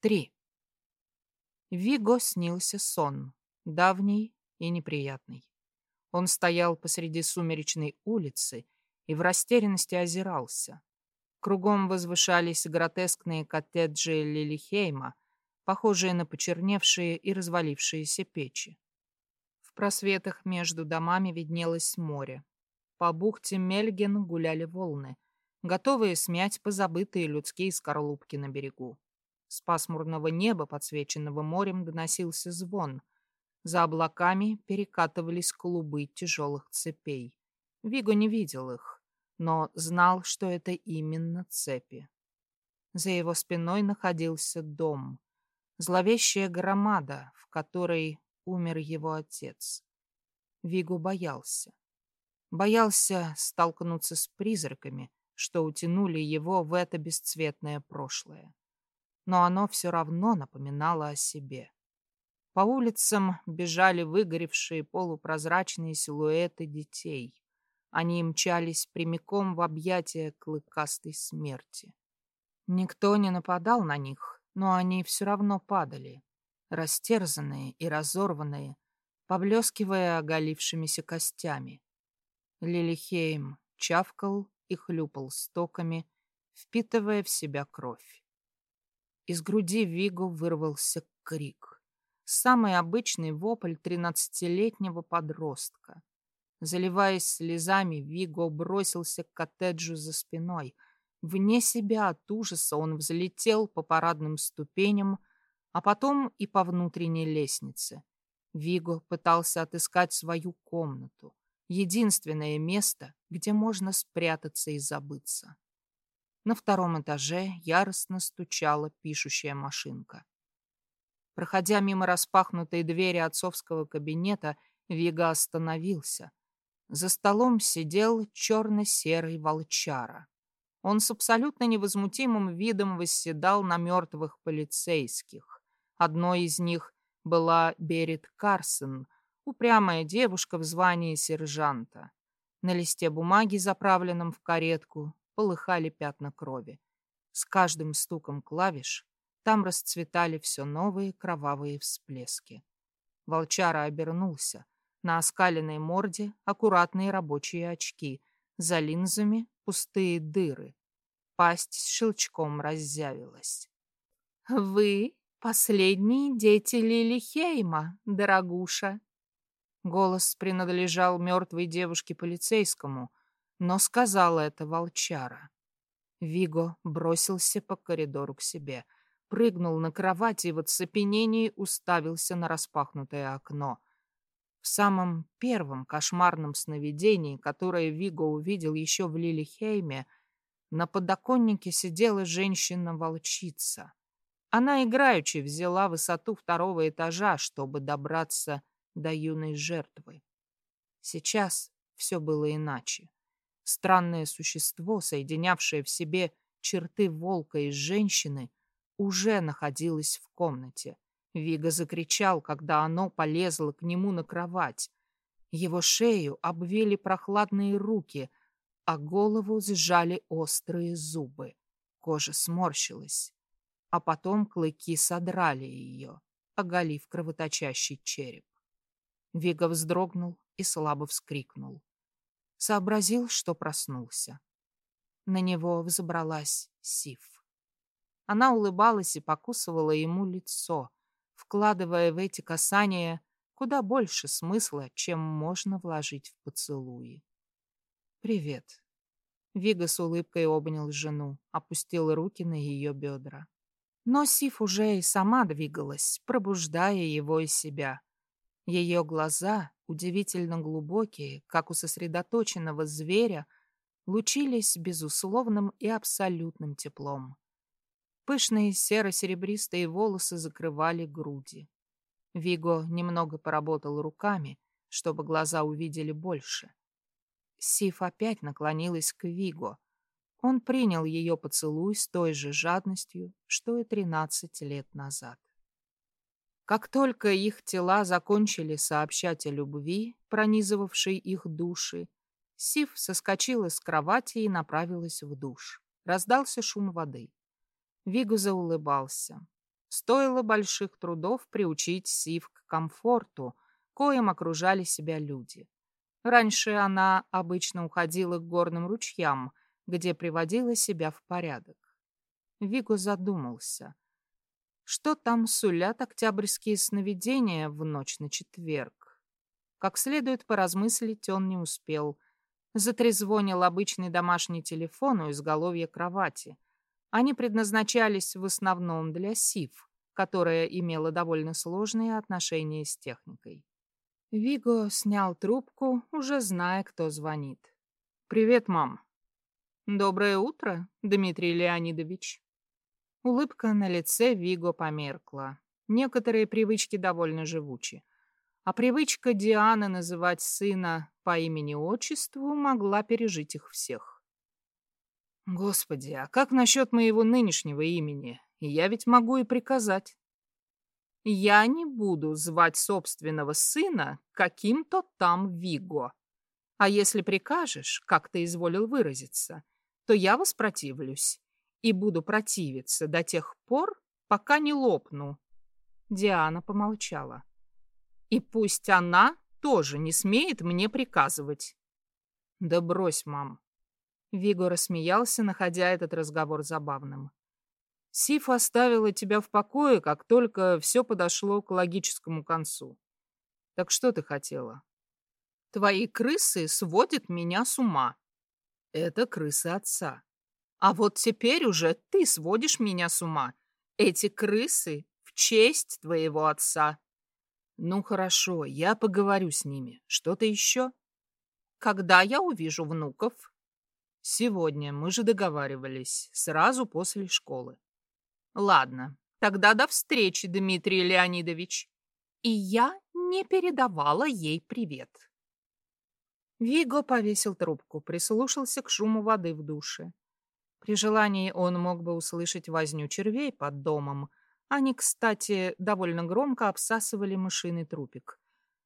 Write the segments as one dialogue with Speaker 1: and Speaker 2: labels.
Speaker 1: Три. Виго снился сон, давний и неприятный. Он стоял посреди сумеречной улицы и в растерянности озирался. Кругом возвышались гротескные коттеджи Лилихейма, похожие на почерневшие и развалившиеся печи. В просветах между домами виднелось море. По бухте Мельген гуляли волны, готовые смять позабытые людские скорлупки на берегу. С пасмурного неба, подсвеченного морем, доносился звон. За облаками перекатывались клубы тяжелых цепей. Виго не видел их, но знал, что это именно цепи. За его спиной находился дом. Зловещая громада, в которой умер его отец. Вигу боялся. Боялся столкнуться с призраками, что утянули его в это бесцветное прошлое но оно все равно напоминало о себе. По улицам бежали выгоревшие полупрозрачные силуэты детей. Они мчались прямиком в объятия клыкастой смерти. Никто не нападал на них, но они все равно падали, растерзанные и разорванные, поблескивая оголившимися костями. Лилихейм чавкал и хлюпал стоками, впитывая в себя кровь. Из груди Виго вырвался крик. Самый обычный вопль тринадцатилетнего подростка. Заливаясь слезами, Виго бросился к коттеджу за спиной. Вне себя от ужаса он взлетел по парадным ступеням, а потом и по внутренней лестнице. Виго пытался отыскать свою комнату, единственное место, где можно спрятаться и забыться. На втором этаже яростно стучала пишущая машинка. Проходя мимо распахнутой двери отцовского кабинета, Вига остановился. За столом сидел черно-серый волчара. Он с абсолютно невозмутимым видом восседал на мертвых полицейских. Одной из них была Берет Карсон, упрямая девушка в звании сержанта. На листе бумаги, заправленном в каретку, полыхали пятна крови. С каждым стуком клавиш там расцветали все новые кровавые всплески. Волчара обернулся. На оскаленной морде аккуратные рабочие очки, за линзами пустые дыры. Пасть с щелчком разъявилась. «Вы последние дети Лили Хейма, дорогуша!» Голос принадлежал мертвой девушке-полицейскому, но сказала это волчара. Виго бросился по коридору к себе, прыгнул на кровать и в оцепенении уставился на распахнутое окно. В самом первом кошмарном сновидении, которое Виго увидел еще в Лилихейме, на подоконнике сидела женщина-волчица. Она играючи взяла высоту второго этажа, чтобы добраться до юной жертвы. Сейчас все было иначе. Странное существо, соединявшее в себе черты волка и женщины, уже находилось в комнате. Вига закричал, когда оно полезло к нему на кровать. Его шею обвили прохладные руки, а голову сжали острые зубы. Кожа сморщилась, а потом клыки содрали ее, оголив кровоточащий череп. Вига вздрогнул и слабо вскрикнул сообразил, что проснулся. На него взобралась Сив. Она улыбалась и покусывала ему лицо, вкладывая в эти касания куда больше смысла, чем можно вложить в поцелуи. «Привет». Вига с улыбкой обнял жену, опустил руки на ее бедра. Но Сив уже и сама двигалась, пробуждая его из себя. Ее глаза, удивительно глубокие, как у сосредоточенного зверя, лучились безусловным и абсолютным теплом. Пышные серо-серебристые волосы закрывали груди. Виго немного поработал руками, чтобы глаза увидели больше. Сиф опять наклонилась к Виго. Он принял ее поцелуй с той же жадностью, что и тринадцать лет назад. Как только их тела закончили сообщать о любви, пронизывавшей их души, Сив соскочила с кровати и направилась в душ. Раздался шум воды. Вигу заулыбался. Стоило больших трудов приучить Сив к комфорту, коим окружали себя люди. Раньше она обычно уходила к горным ручьям, где приводила себя в порядок. Виго задумался. Что там сулят октябрьские сновидения в ночь на четверг? Как следует поразмыслить он не успел. Затрезвонил обычный домашний телефон у изголовья кровати. Они предназначались в основном для СИФ, которая имела довольно сложные отношения с техникой. Виго снял трубку, уже зная, кто звонит. «Привет, мам». «Доброе утро, Дмитрий Леонидович». Улыбка на лице Виго померкла. Некоторые привычки довольно живучи. А привычка Дианы называть сына по имени-отчеству могла пережить их всех. Господи, а как насчет моего нынешнего имени? Я ведь могу и приказать. Я не буду звать собственного сына каким-то там Виго. А если прикажешь, как ты изволил выразиться, то я воспротивлюсь и буду противиться до тех пор, пока не лопну. Диана помолчала. И пусть она тоже не смеет мне приказывать. Да брось, мам. Виго рассмеялся, находя этот разговор забавным. Сиф оставила тебя в покое, как только все подошло к логическому концу. Так что ты хотела? Твои крысы сводят меня с ума. Это крысы отца. А вот теперь уже ты сводишь меня с ума. Эти крысы в честь твоего отца. Ну хорошо, я поговорю с ними. Что-то еще? Когда я увижу внуков? Сегодня, мы же договаривались, сразу после школы. Ладно, тогда до встречи, Дмитрий Леонидович. И я не передавала ей привет. Виго повесил трубку, прислушался к шуму воды в душе. При желании он мог бы услышать возню червей под домом. Они, кстати, довольно громко обсасывали мышиный трупик.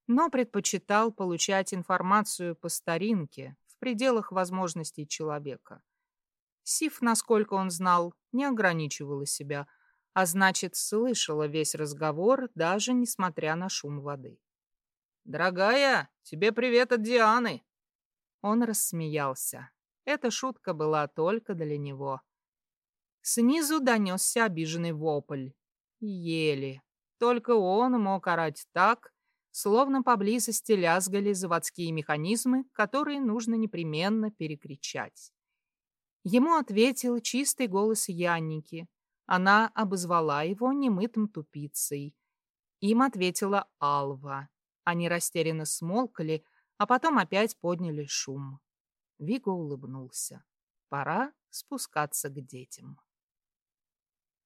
Speaker 1: Но предпочитал получать информацию по старинке, в пределах возможностей человека. Сиф, насколько он знал, не ограничивала себя, а значит, слышала весь разговор, даже несмотря на шум воды. «Дорогая, тебе привет от Дианы!» Он рассмеялся. Эта шутка была только для него. Снизу донесся обиженный вопль. Еле. Только он мог орать так, словно поблизости лязгали заводские механизмы, которые нужно непременно перекричать. Ему ответил чистый голос Янники. Она обозвала его немытым тупицей. Им ответила Алва. Они растерянно смолкали, а потом опять подняли шум. Виго улыбнулся. Пора спускаться к детям.